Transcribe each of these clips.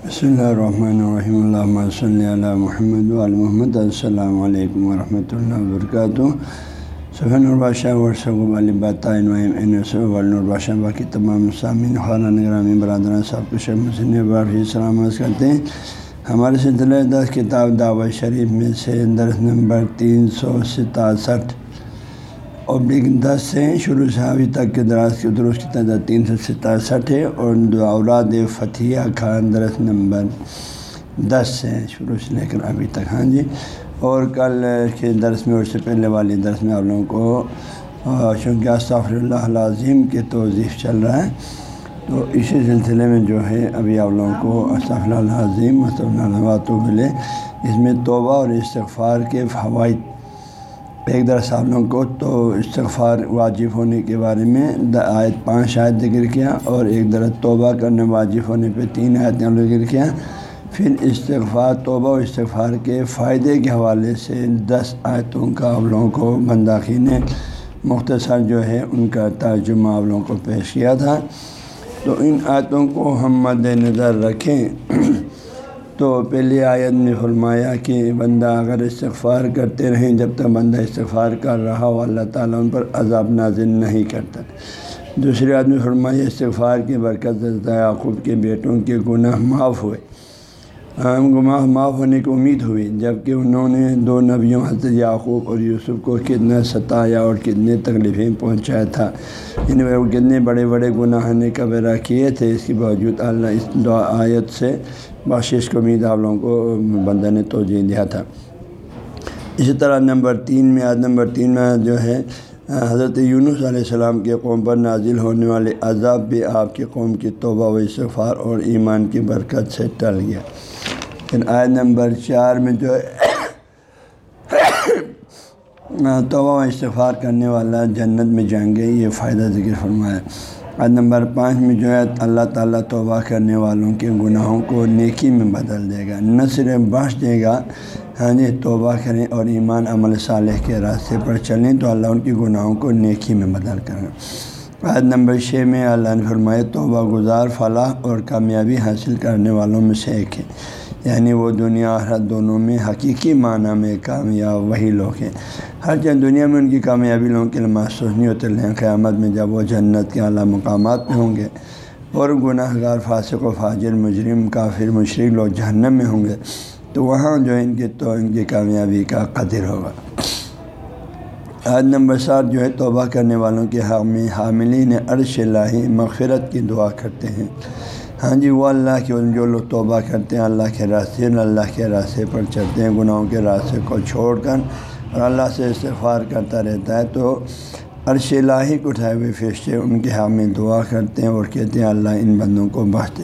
بسم اللہ الرحمن الرحیم اللہ صلی اللہ محمد محمد السلام علیکم ورحمۃ اللہ وبرکاتہ سفین البادشاہ ورثب البادشاہ باقی تمام سامعین خانہ نگرامی برادران صاحب کو مسلم بار سلامت کرتے ہیں ہمارے سلسلہ دس کتاب دعوت شریف میں سے درس نمبر تین سو ستاسٹھ ابلک دس سے شروع سے ابھی تک کے دراز کے درست کی تعداد تین سو ستاسٹھ ہے اور اولاد فتح خان درس نمبر دس سے شروع سے لے کر ابھی تک ہاں جی۔ اور کل کے درس میں اور سے پہلے والی درس میں آپ لوگوں کو چونکہ استغفر اللہ عظیم کے توضیف چل رہا ہے، تو اسی سلسلے میں جو ہے ابھی آپ لوگوں کو استغفر اللہ عظیم مصطفیٰ ملے۔ اس میں توبہ اور استغفار کے فوائد ایک درس آپ لوگوں کو تو استغفار واجب ہونے کے بارے میں آیت پانچ آیت ذکر کیا اور ایک درس توبہ کرنے واجب ہونے پہ تین آیت ذکر کیا۔ پھر استغفار، توبہ و استغفار کے فائدے کے حوالے سے دس آیتوں کا آپ لوگوں کو بنداخی نے مختصر جو ہے ان کا ترجمہ آپ لوگوں کو پیش کیا تھا۔ تو ان آیتوں کو ہم مد نظر رکھیں۔ تو پہلی آیت میں فرمایا کہ بندہ اگر استغفار کرتے رہیں، جب تک بندہ استغفار کر رہا ہو، اللہ تعالیٰ ان پر عذاب نازل نہیں کرتا۔ دوسری آدمی فرمایا، استغفار کی برکت یعقوب کے بیٹوں کے گناہ معاف ہوئے۔ گناہ معاف ہونے کی امید ہوئی جبکہ انہوں نے دو نبیوں، حضرت یعقوب اور یوسف کو کتنا ستایا اور کتنے تکلیفیں پہنچایا تھا۔ ان میں وہ کتنے بڑے بڑے گناہ نے کبرا کیے تھے، اس کے باوجود اللہ اس دعا آیت سے بخشش کو امید آپ لوگوں کو بندہ نے توجہ دیا تھا۔ اسی طرح نمبر تین میں، آج نمبر تین میں جو ہے، حضرت یونس علیہ السلام کے قوم پر نازل ہونے والے عذاب بھی آپ کی قوم کی توبہ و استغفار اور ایمان کی برکت سے ٹل گیا۔ پھر آئے نمبر چار میں جو ہے، توبہ و استغفار کرنے والا جنت میں جائیں گے، یہ فائدہ ذکر فرمایا۔ آج نمبر پانچ میں جو ہے، اللہ تعالیٰ توبہ کرنے والوں کے گناہوں کو نیکی میں بدل دے گا، نہ صرف بخش دے گا ہاں جی توبہ کریں اور ایمان عمل صالح کے راستے پر چلیں تو اللہ ان کے گناہوں کو نیکی میں بدل کریں آج نمبر چھ میں اللہ نے فرمائے توبہ گزار، فلاح اور کامیابی حاصل کرنے والوں میں سے ایک ہے۔ یعنی وہ دنیا آخرت دونوں میں حقیقی معنی میں کامیاب وہی لوگ ہیں۔ ہر چند دنیا میں ان کی کامیابی لوگوں کے لیے محسوس نہیں ہوتے ہیں قیامت میں جب وہ جنت کے اعلیٰ مقامات میں ہوں گے اور گناہ گار فاسق و فاجر، مجرم، کافر مشرق لوگ جہنم میں ہوں گے، تو وہاں جو ان کی تو ان کی کامیابی کا قدر ہوگا۔ آج نمبر سات جو ہے، توبہ کرنے والوں کے حامی حاملین عرش اللہ مغفرت کی دعا کرتے ہیں۔ ہاں جی وہ اللہ کے جو لوگ توبہ کرتے ہیں، اللہ کے راستے اللہ کے راستے پر چلتے ہیں، گناہوں کے راستے کو چھوڑ کر اور اللہ سے استفار کرتا رہتا ہے۔ تو عرش الہی کو اٹھائے ہوئے فیشتے ان کے ہاں حامی دعا کرتے ہیں اور کہتے ہیں، اللہ ان بندوں کو بہتے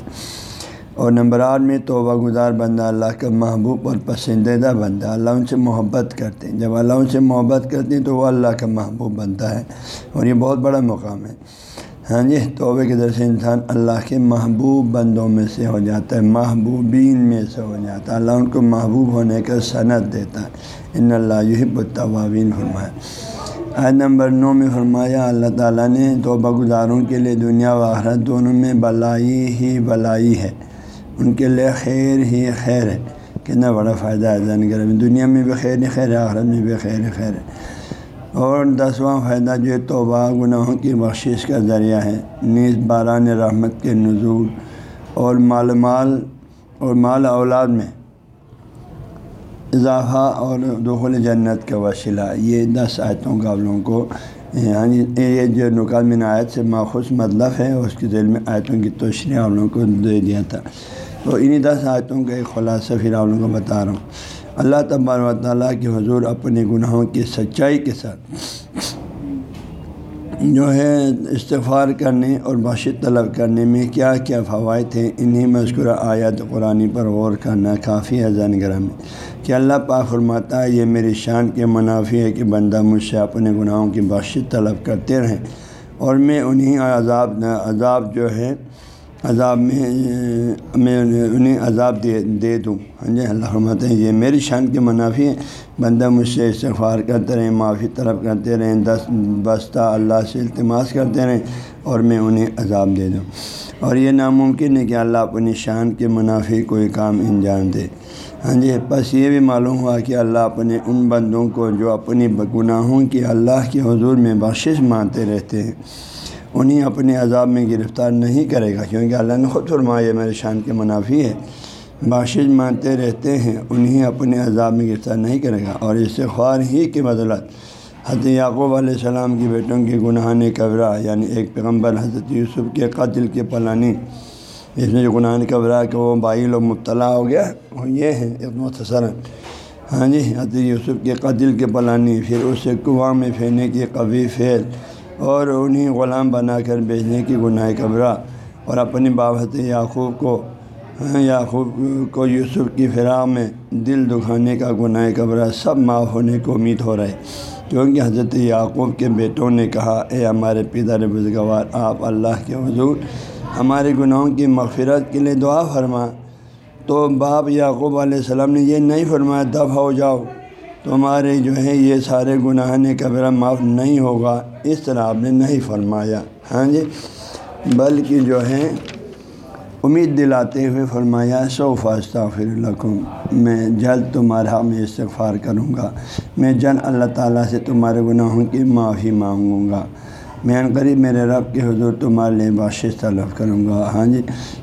اور نمبر آٹھ میں، توبہ گزار بندہ اللہ کا محبوب اور پسندیدہ بندہ، اللہ ان سے محبت کرتے ہیں۔ جب اللہ ان سے محبت کرتے ہیں تو وہ اللہ کا محبوب بنتا ہے۔ اور یہ بہت بڑا مقام ہے۔ ہاں جی توبے کے در سے انسان اللہ کے محبوب بندوں میں سے ہو جاتا ہے، محبوبین میں سے ہو جاتا ہے۔ اللہ ان کو محبوب ہونے کا صنعت دیتا ہے۔ ان اللہ یحب الطوابین فرمایا۔ آج نمبر نو میں فرمایا، اللہ تعالیٰ نے توبہ گزاروں کے لیے دنیا و آخرت دونوں میں بلائی ہی بلائی ہے۔ ان کے لیے خیر ہی خیر ہے۔ کتنا بڑا فائدہ ہے، زین دنیا میں بھی خیر ہی خیر ہے، آخرت میں بھی خیر ہی خیر ہے۔ اور دسواں فائدہ جو ہے، توبہ گناہوں کی بخشش کا ذریعہ ہے۔ نیز باران رحمت کے نزول اور مال مال اور مال اولاد میں اضافہ اور دخل جنت کا وسیلہ۔ یہ دس آیتوں کا آپ لوگوں کو یعنی یہ جو نکات من آیت سے ماخوذ مطلب ہے، اس کے ذیل میں آیتوں کی توشری آپ لوگوں کو دے دیا تھا۔ تو انہیں دس آیتوں کا ایک خلاصہ پھر آپ لوگوں کو بتا رہا ہوں۔ اللہ تبار و تعالیٰ کے حضور اپنے گناہوں کی سچائی کے ساتھ جو ہے استفار کرنے اور باشد طلب کرنے میں کیا کیا فوائد ہیں، انہیں مذکورہ آیات قرآن پر غور کرنا کافی ہے گرہ میں۔ کہ اللہ پاک فرماتا ہے، یہ میری شان کے منافی ہے کہ بندہ مجھ سے اپنے گناہوں کی بخشت طلب کرتے رہیں اور میں انہیں عذاب عذاب جو ہے عذاب میں میں انہیں عذاب دے دے دوں۔ ہاں جی اللہ رحمت ہیں، یہ میری شان کے منافی ہیں۔ بندہ مجھ سے استغفار کرتے رہیں، معافی طلب کرتے رہیں، دس بستہ اللہ سے التماس کرتے رہیں اور میں انہیں عذاب دے دوں۔ اور یہ ناممکن ہے کہ اللہ اپنی شان کے منافع کوئی کام انجام دے۔ ہاں جی بس یہ بھی معلوم ہوا کہ اللہ اپنے ان بندوں کو جو اپنی گناہوں کی اللہ کے حضور میں بخشش مانتے رہتے ہیں۔ انہیں اپنے عذاب میں گرفتار نہیں کرے گا، کیونکہ اللہ نے خود فرمایا، میرے شان کے منافی ہے بخشش مانتے رہتے ہیں، انہیں اپنے عذاب میں گرفتار نہیں کرے گا۔ اور استغفار ہی کی بدولت۔ حضرت یعقوب علیہ السلام کی بیٹوں کے گناہ قبرہ یعنی ایک پیغمبر حضرت یوسف کے قتل کے پلانی۔ اس میں جو گناہ قبرہ کہ وہ بائی لوگ مبتلا ہو گیا۔ وہ یہ ہے ایک مختصر ہاں جی حضرت یوسف کے قتل کے پلانی، پھر اسے کنواں میں پھیرنے کی قوی فعل۔ اور انہیں غلام بنا کر بیچنے کی گناہ قبرہ اور اپنی بابت یعقوب کو ہاں، یعقوب کو یوسف کی فراغ میں دل دکھانے کا گناہ قبرہ سب معاف ہونے کو امید ہو رہا ہے۔ کیونکہ حضرت یعقوب کے بیٹوں نے کہا، اے ہمارے پیدر بزگوار آپ اللہ کے حضور ہمارے گناہوں کی مغفرت کے لیے دعا فرما۔ تو باپ یعقوب علیہ السلام نے یہ نہیں فرمایا، دب ہو جاؤ۔ تمہارے جو ہے یہ سارے گناہ نے کبرا معاف نہیں ہوگا۔ اس طرح آپ نے نہیں فرمایا۔ ہاں جی؟ بلکہ جو ہے امید دلاتے ہوئے فرمایا سو فاستہ فر میں جلد تمہارا میں استغفار کروں گا۔ میں جلد اللہ تعالیٰ سے تمہارے گناہوں کی معافی مانگوں گا۔ میں ان قریب میرے رب کے حضور تمہارے لیے بخشش طلب کروں گا۔ ہاں جی؟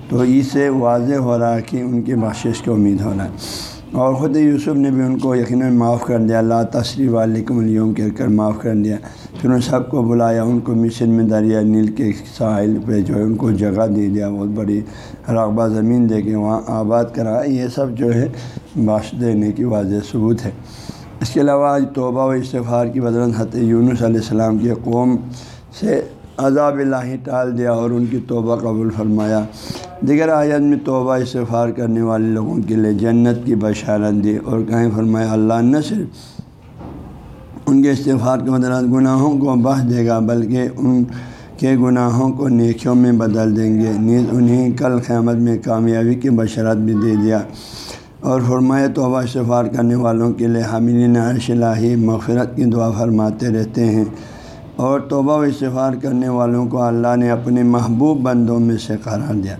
تو اس سے واضح ہو رہا ہے کہ ان کی بخشش کی امید ہو رہا ہے۔ اور خود یوسف نے بھی ان کو یقیناً معاف کر دیا۔ اللہ تشریف علیکم اليوم، کہہ کر معاف کر دیا۔ پھر ان سب کو بلایا، ان کو مشن میں دریا، نیل کے ساحل پہ جو ہے ان کو جگہ دے دیا۔ بہت بڑی رقبہ زمین دے کے وہاں آباد کرا۔ یہ سب جو ہے باش دینے کی واضح ثبوت ہے۔ اس کے علاوہ آج توبہ و استفار کی بدرن حت یونس علیہ السلام کی قوم سے عذاب اللہ ٹال دیا اور ان کی توبہ قبول فرمایا۔ دیگر آیت میں توبہ استفار کرنے والے لوگوں کے لیے جنت کی بشارت دی اور کہیں فرمایا اللہ نہ صرف ان کے استفار کے بدلات گناہوں کو بہ دے گا، بلکہ ان کے گناہوں کو نیکیوں میں بدل دیں گے۔ نیز انہیں کل قیامت میں کامیابی کی بشارت بھی دے دیا۔ اور فرمائے توبہ استفار کرنے والوں کے لیے حاملین عرش الہی مغفرت کی دعا فرماتے رہتے ہیں۔ اور توبہ و استفار کرنے والوں کو اللہ نے اپنے محبوب بندوں میں سے قرار دیا۔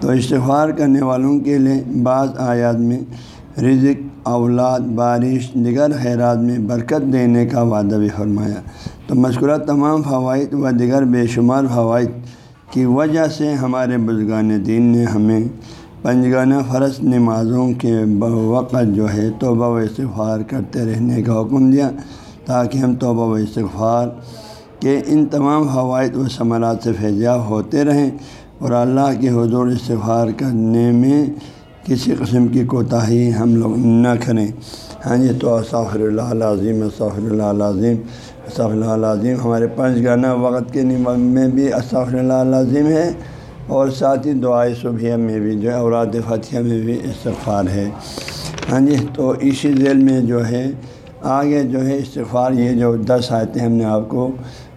تو استفار کرنے والوں کے لیے بعض آیات میں رزق، اولاد، بارش، دیگر خیرات میں برکت دینے کا وعدہ بھی فرمایا۔ تو مذکورہ تمام فوائد و دیگر بے شمار فوائد کی وجہ سے ہمارے بزرگان دین نے ہمیں پنجگانہ فرض نمازوں کے وقت جو ہے توبہ و استغفار کرتے رہنے کا حکم دیا تاکہ ہم توبہ و استغفار کہ ان تمام فوائد و ثمرات سے فیضیاب ہوتے رہیں اور اللہ کے حضور استفار کرنے میں کسی قسم کی کوتاہی ہم لوگ نہ کریں۔ ہاں جی تو صافر اللہ عظیم صافر اللہ عظیم صاف اللہ عظیم ہمارے پنج گانا وقت کے نماز میں بھی اصطاف اللہ عظیم ہے اور ساتھ ہی دعائے صبح میں بھی جو ہے، اوراد فتح میں بھی استغفار ہے۔ ہاں جی تو اسی ذیل میں جو ہے، آگے جو ہے، استغفار یہ جو دس آیتیں ہم نے آپ کو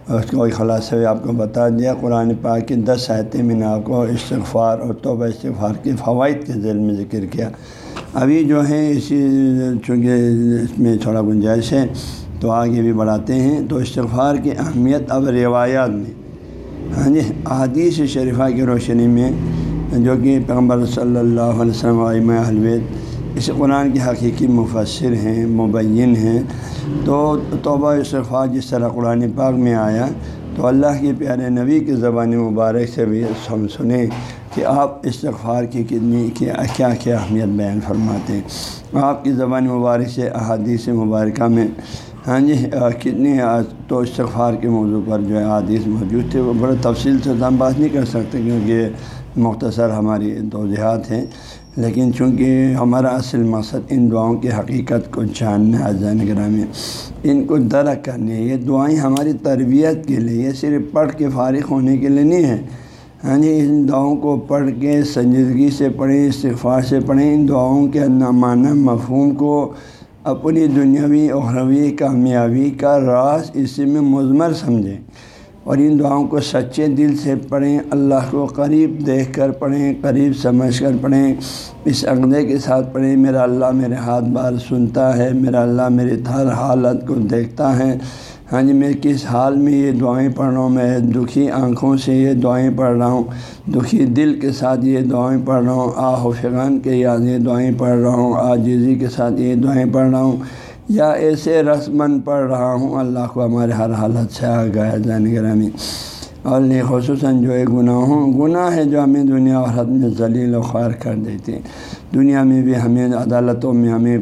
اس کو خلاصہ بھی آپ کو بتا دیا، قرآن پاک کی دس آیتیں میں نے آپ کو استغفار اور توبہ استغفار کے فوائد کے ذیل میں ذکر کیا۔ ابھی جو ہے اسی، چونکہ اس میں تھوڑا گنجائش ہے، تو آگے بھی بڑھاتے ہیں۔ تو استغفار کی اہمیت اب روایات میں ہاں جی احادیث شریفہ کی روشنی میں، جو کہ پیغمبر صلی اللہ علیہ وسلم علم حلوید اس قرآن کے حقیقی مفسر ہیں، مبین ہیں۔ تو توبہ استغفار جس طرح قرآن پاک میں آیا، تو اللہ کے پیارے نبی کی زبان مبارک سے بھی ہم سنیں کہ آپ استغفار کی کتنی کیا کیا کیا اہمیت بیان فرماتے ہیں۔ آپ کی زبان مبارک سے، احادیث مبارکہ میں ہاں جی کتنی تو استغفار کے موضوع پر جو ہے احادیث موجود تھے، وہ بڑے تفصیل سے ہم بات نہیں کر سکتے کیونکہ مختصر ہماری توضیحات ہیں۔ لیکن چونکہ ہمارا اصل مقصد ان دعاؤں کی حقیقت کو جاننا زین گرامی، ان کو درک کرنے یہ دعائیں ہماری تربیت کے لیے، یہ صرف پڑھ کے فارغ ہونے کے لیے نہیں ہے ہاں جی ان دعاؤں کو پڑھ کے سنجیدگی سے پڑھیں، استغفار سے پڑھیں، ان دعاؤں کے نامانہ مفہوم کو اپنی دنیاوی، اخروی، کامیابی کا راز اسی میں مضمر سمجھیں۔ اور ان دعاؤں کو سچے دل سے پڑھیں، اللہ کو قریب دیکھ کر پڑھیں، قریب سمجھ کر پڑھیں، اس عقدے کے ساتھ پڑھیں، میرا اللہ میرے ہاتھ بار سنتا ہے، میرا اللہ میری ہر حالت کو دیکھتا ہے۔ ہاں جی میں کس حال میں یہ دعائیں پڑھ رہا ہوں؟ میں دکھی آنکھوں سے یہ دعائیں پڑھ رہا ہوں، دکھی دل کے ساتھ یہ دعائیں پڑھ رہا ہوں، آہ و فغان کے یاد یہ دعائیں پڑھ رہا ہوں آجزی کے ساتھ یہ دعائیں پڑھ رہا ہوں۔ یا ایسے رسمن پڑھ رہا ہوں، اللہ کو ہمارے ہر حالت سے آگاہ جان گرامی۔ اور یہ خصوصاً جو ہے گناہوں گناہ ہے جو ہمیں دنیا اور حد میں ذلیل و خوار کر دیتے ہیں۔ دنیا میں بھی ہمیں عدالتوں میں ہمیں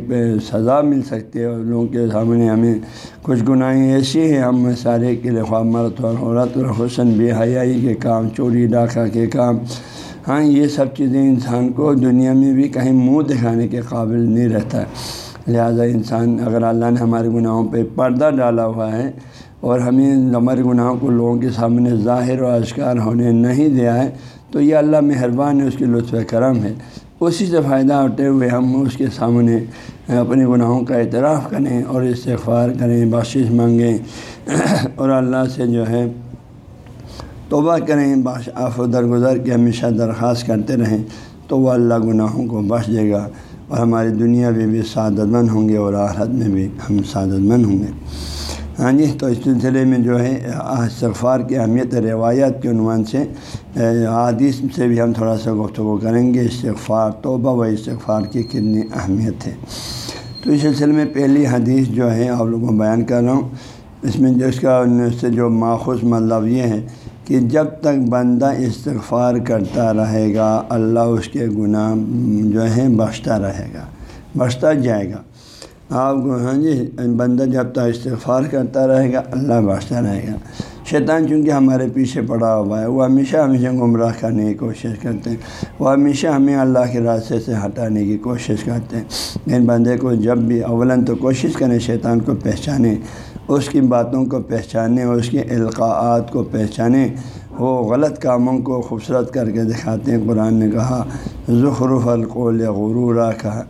سزا مل سکتی ہے اور لوگوں کے سامنے ہمیں کچھ گناہیں ایسی ہیں۔ ہم سارے کے لیے خواہ مرت اور عورت اور حسن بے حیائی کے کام، چوری، ڈاکہ کے کام۔ ہاں یہ سب چیزیں انسان کو دنیا میں بھی کہیں منہ دکھانے کے قابل نہیں رہتا۔ ہے لہٰذا انسان اگر اللہ نے ہمارے گناہوں پہ پردہ ڈالا ہوا ہے اور ہمیں ہمارے گناہوں کو لوگوں کے سامنے ظاہر و اشکار ہونے نہیں دیا ہے، تو یہ اللہ مہربان ہے، اس کی لطف کرم ہے۔ اسی سے فائدہ ہوتے ہوئے ہم اس کے سامنے اپنے گناہوں کا اعتراف کریں اور استغفار کریں، بخشش مانگیں۔ اور اللہ سے جو ہے توبہ کریں، بخش آف و درگزر کے ہمیشہ درخواست کرتے رہیں، تو وہ اللہ گناہوں کو بخش دے گا۔ اور ہماری دنیا میں بھی سعادت مند ہوں گے اور آحرت میں بھی ہم سعادت مند ہوں گے۔ ہاں جی تو اس سلسلے میں جو ہے، استغفار کی اہمیت روایات کے عنوان سے حادث سے بھی ہم تھوڑا سا گفتگو کریں گے۔ استغفار توبہ و استغفار کی کتنی اہمیت ہے۔ تو اس سلسلے میں پہلی حدیث جو ہے، آپ لوگوں کو بیان کر رہا ہوں۔ اس میں جو اس کا، اس سے جو ماخوذ مطلب یہ ہے کہ جب تک بندہ استغفار کرتا رہے گا، اللہ اس کے گناہ جو ہے بخشتا رہے گا، بخشتا جائے گا۔ آپ ہاں جی بندہ جب تک استغفار کرتا رہے گا، اللہ بخشتا رہے گا۔ شیطان چونکہ ہمارے پیچھے پڑا ہوا ہے، وہ ہمیشہ ہمیشہ گمراہ کرنے کی کوشش کرتے ہیں۔ وہ ہمیشہ ہمیں اللہ کے راستے سے ہٹانے کی کوشش کرتے ہیں۔ ان بندے کو جب بھی اولن تو کوشش کریں شیطان کو پہچانے اس کی باتوں کو پہچانے اس کے القاعات کو پہچانے وہ غلط کاموں کو خوبصورت کر کے دکھاتے ہیں، قرآن نے کہا ظخرف القول غرورہ کہا۔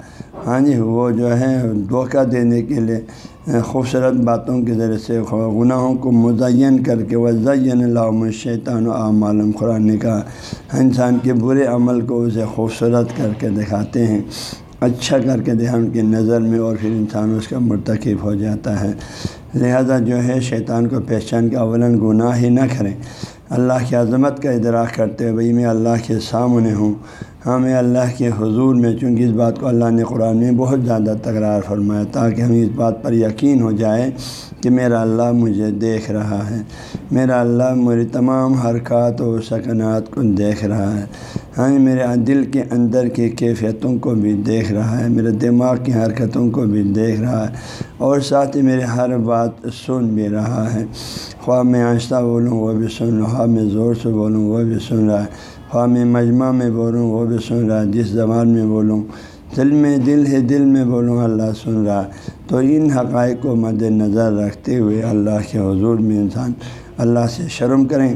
ہاں جی وہ جو ہے، دھوکہ دینے کے لیے خوبصورت باتوں کے ذریعے سے گناہوں کو مزین کر کے وزین اللہ شیطان و عام قرآن نے کہا، انسان کے برے عمل کو اسے خوبصورت کر کے دکھاتے ہیں۔ اچھا کر کے دیا ان کی نظر میں اور پھر انسان اس کا مرتکب ہو جاتا ہے۔ لہذا جو ہے شیطان کو پہچان کے اولن گناہ ہی نہ کریں۔ اللہ کی عظمت کا ادراک کرتے ہوئے بھائی میں اللہ کے سامنے ہوں۔ ہاں میں اللہ کے حضور میں چونکہ اس بات کو اللہ نے قرآن میں بہت زیادہ تکرار فرمایا تاکہ ہمیں اس بات پر یقین ہو جائے کہ میرا اللہ مجھے دیکھ رہا ہے۔ میرا اللہ میری تمام حرکات و سکنات کو دیکھ رہا ہے۔ ہاں میرے دل کے اندر کی کیفیتوں کو بھی دیکھ رہا ہے۔ میرے دماغ کی حرکتوں کو بھی دیکھ رہا ہے۔ اور ساتھ ہی میرے ہر بات سن بھی رہا ہے۔ خواہ میں آہستہ بولوں، وہ بھی سن رہا میں زور سے بولوں، وہ بھی سن رہا ہے۔ خواہ میں مجمع میں بولوں، وہ بھی سن رہا ہے جس زبان میں بولوں۔ دل میں دل ہے، دل میں بولوں، اللہ سن رہا۔ تو ان حقائق کو مد نظر رکھتے ہوئے اللہ کے حضور میں انسان اللہ سے شرم کریں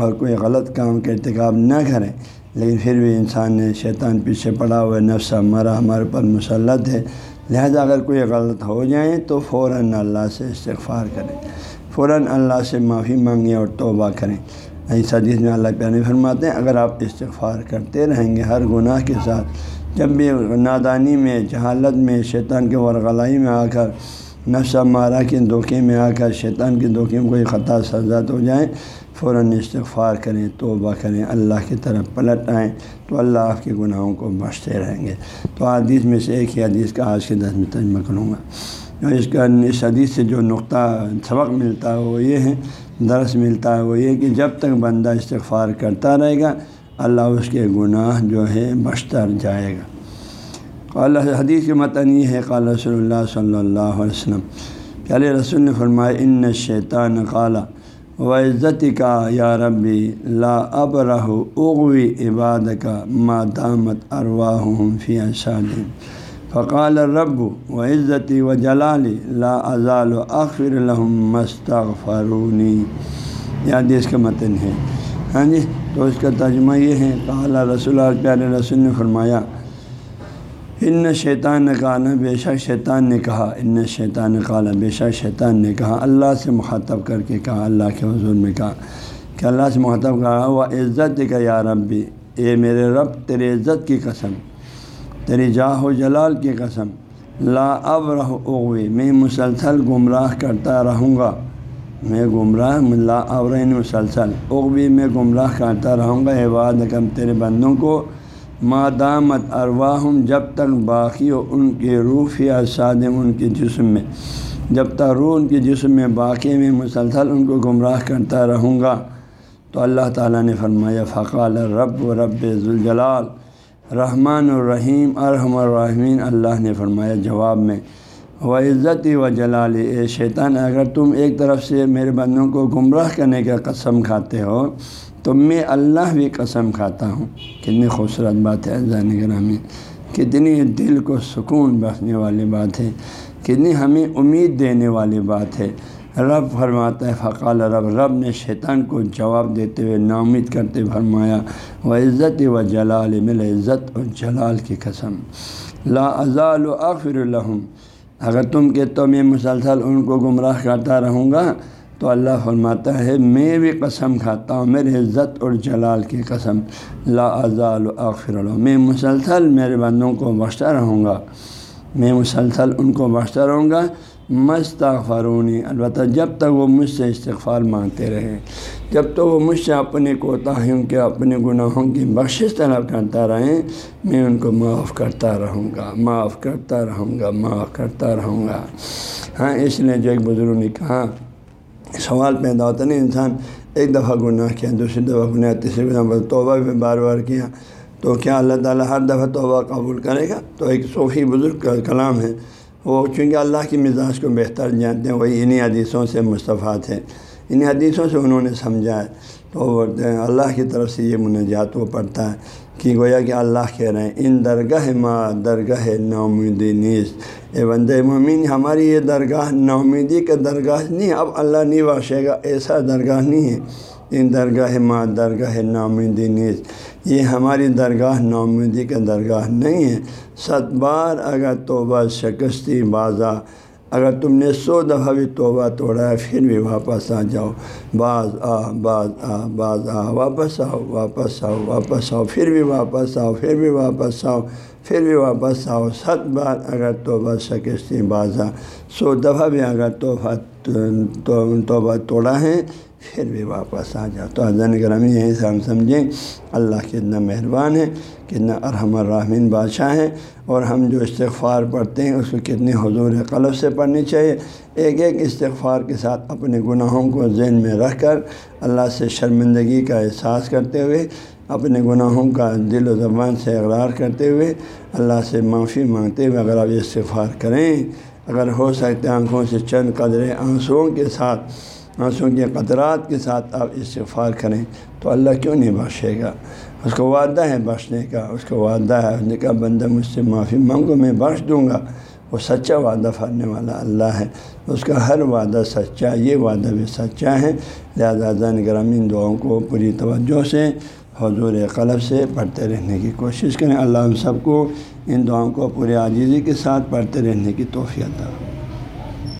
اور کوئی غلط کام کا ارتکاب نہ کریں۔ لیکن پھر بھی انسان نے شیطان پیچھے پڑا ہوا نفسہ مرا ہمارے پر مسلط ہے۔ لہذا اگر کوئی غلط ہو جائیں تو فوراً اللہ سے استغفار کریں۔ فوراً اللہ سے معافی مانگیں اور توبہ کریں۔ اس حدیث میں اللہ پیانی فرماتے ہیں، اگر آپ استغفار کرتے رہیں گے ہر گناہ کے ساتھ، جب بھی نادانی میں، جہالت میں، شیطان کے ورغلائی میں آ کر، نفس مارا کے دھوکے میں آ کر، شیطان کے دھوکے میں کوئی خطا سزاد ہو جائیں فوراً استغفار کریں، توبہ کریں، اللہ کی طرف پلٹ آئیں، تو اللہ آپ کے گناہوں کو بچتے رہیں گے۔ تو حدیث میں سے ایک ہی حدیث کا آج کے دس میں تجمہ کروں گا۔ اس کا اس حدیث سے جو نقطہ سبق ملتا ہے وہ یہ ہے، درس ملتا ہے وہ یہ کہ جب تک بندہ استغفار کرتا رہے گا، اللہ اس کے گناہ جو ہے بچتا جائے گا۔ اللہ حدیث کے متن یہ ہے، قال رسول اللہ صلی اللہ علیہ وسلم، کہ علیہ رسول نے فرمایا، ان شیطان قالا و عزت کا یا ربی، لا اب رہو اغوی عباد کا دامت ارواہ فی شادم فقال رب و عزتی و جلالی لا ازال و اخر الحم مستغفرونی یاد اس کا متن ہے۔ ہاں جی تو اس کا ترجمہ یہ ہے، قال رسول اللہ پیارے رسول نے فرمایا، ان شیطان نے کہا بے شک شیطان نے کہا، ان شیطان نے بے شک شیطان نے کہا، اللہ سے مخاطب کر کے کہا، اللہ کے حضور میں کہا کہ اللہ سے مخاطب کہا وہ عزت کا یا ربی اے میرے رب، تیرے عزت کی قسم۔ تیری جاہ و جلال کی قسم۔ لا اب رہ اغوی، میں مسلسل گمراہ کرتا رہوں گا۔ میں گمراہ ملا اورین مسلسل۔ اغبی میں گمراہ کرتا رہوں گا۔ عباد کم تیرے بندوں کو۔ مادامت ارواہم جب تک باقی ہو ان کے روح یا سادم ان کے جسم میں۔ جب تک روح ان کے جسم میں باقی میں مسلسل ان کو گمراہ کرتا رہوں گا۔ تو اللہ تعالیٰ نے فرمایا، فقال رب و رب ذوالجلال۔ رحمٰن الرحیم، ارحم الرحمین اللہ نے فرمایا، جواب میں و عزت و جلال اے شیطان، اگر تم ایک طرف سے میرے بندوں کو گمراہ کرنے کا قسم کھاتے ہو، تو میں اللہ بھی قسم کھاتا ہوں۔ کتنی خوبصورت بات ہے، زین گرامی، کتنی دل کو سکون بخشنے والی بات ہے، کتنی ہمیں امید دینے والی بات ہے۔ رب فرماتا ہے، فقال رب رب نے شیطان کو جواب دیتے ہوئے نامید کرتے فرمایا و عزت و جلال مل عزت و جلال کی قسم۔ لا ازال و اغفر الحم اگر تم کہ تو میں مسلسل ان کو گمراہ کرتا رہوں گا، تو اللہ فرماتا ہے، میں بھی قسم کھاتا ہوں، میرے عزت اور جلال کی قسم۔ لا ازال و اغفر اللہ میں مسلسل میرے بندوں کو بخشتا رہوں گا۔ میں مسلسل ان کو بخشتا رہوں گا۔ مستغفرونی، البتہ جب تک وہ مجھ سے استغفار مانگتے رہے، جب تک وہ مجھ سے اپنے کوتاہیوں کے، اپنے گناہوں کی بخشش طلب کرتا رہیں میں ان کو معاف کرتا رہوں گا، معاف کرتا رہوں گا، معاف کرتا رہوں گا۔ ہاں اس لیے جو ایک بزرگ نے کہا، سوال پیدا ہوتا نہیں انسان، ایک دفعہ گناہ کیا، دوسری دفعہ گناہ، تیسری دفعہ توبہ بھی بار بار کیا، تو کیا اللہ تعالیٰ ہر دفعہ توبہ قبول کرے گا؟ تو ایک صوفی بزرگ کا کلام ہے وہ چونکہ اللہ کی مزاج کو بہتر جانتے ہیں، وہی انہیں حدیثوں سے مصطفیٰ تھے۔ انہیں حدیثوں سے انہوں نے سمجھا ہے تو اللہ کی طرف سے یہ منجات وہ پڑھتا ہے کہ گویا کہ اللہ کہہ رہے ہیں، ان درگاہ ماں درگاہ نومیدی نیز۔ اے بند مومن، ہماری یہ درگاہ نومیدی کا درگاہ نہیں، اب اللہ نہیں بخشے گا، ایسا درگاہ نہیں ہے۔ ان درگاہ ماں درگاہ نومیدی نیز۔ یہ ہماری درگاہ نومیدی کا درگاہ نہیں ہے ست بار اگر توبہ شکستی بازا، اگر تم نے سو دفعہ بھی توبہ توڑا ہے، پھر بھی واپس آ جاؤ۔ بعض آ بعض آ بعض آ، واپس آؤ واپس آؤ واپس آؤ، پھر بھی واپس آؤ، پھر بھی واپس آؤ، پھر بھی واپس آؤ۔ ست بار اگر توبہ شکستی بازا، سو دفعہ بھی اگر توبہ توبہ توڑا ہے پھر بھی واپس آ جاؤ۔ تو حضرت گرامی یہیں سے ہم سمجھیں، اللہ کتنا مہربان ہے، کتنا ارحم الرحمین بادشاہ ہیں، اور ہم جو استغفار پڑھتے ہیں، اس کو کتنی حضور قلب سے پڑھنی چاہیے۔ ایک ایک استغفار کے ساتھ اپنے گناہوں کو ذہن میں رکھ کر اللہ سے شرمندگی کا احساس کرتے ہوئے، اپنے گناہوں کا دل و زبان سے اقرار کرتے ہوئے اللہ سے معافی مانگتے ہوئے اگر آپ استغفار کریں، اگر ہو سکتے آنکھوں سے چند قدرے آنسوؤں کے ساتھ آنسوں کے قطرات کے ساتھ آپ استغفار کریں تو اللہ کیوں نہیں بخشے گا؟ اس کو وعدہ ہے بخشنے کا، اس کو وعدہ ہے، اس نے کہا، بندہ مجھ سے معافی مانگو، میں بخش دوں گا۔ وہ سچا وعدہ پھڑنے والا اللہ ہے۔ اس کا ہر وعدہ سچا، یہ وعدہ بھی سچا ہے۔ لہٰذا زین گرامین دعاؤں کو پوری توجہ سے، حضور قلب سے پڑھتے رہنے کی کوشش کریں۔ اللہ ہم سب کو ان دعاؤں کو پورے عاجزی کے ساتھ پڑھتے رہنے کی توفیع دہ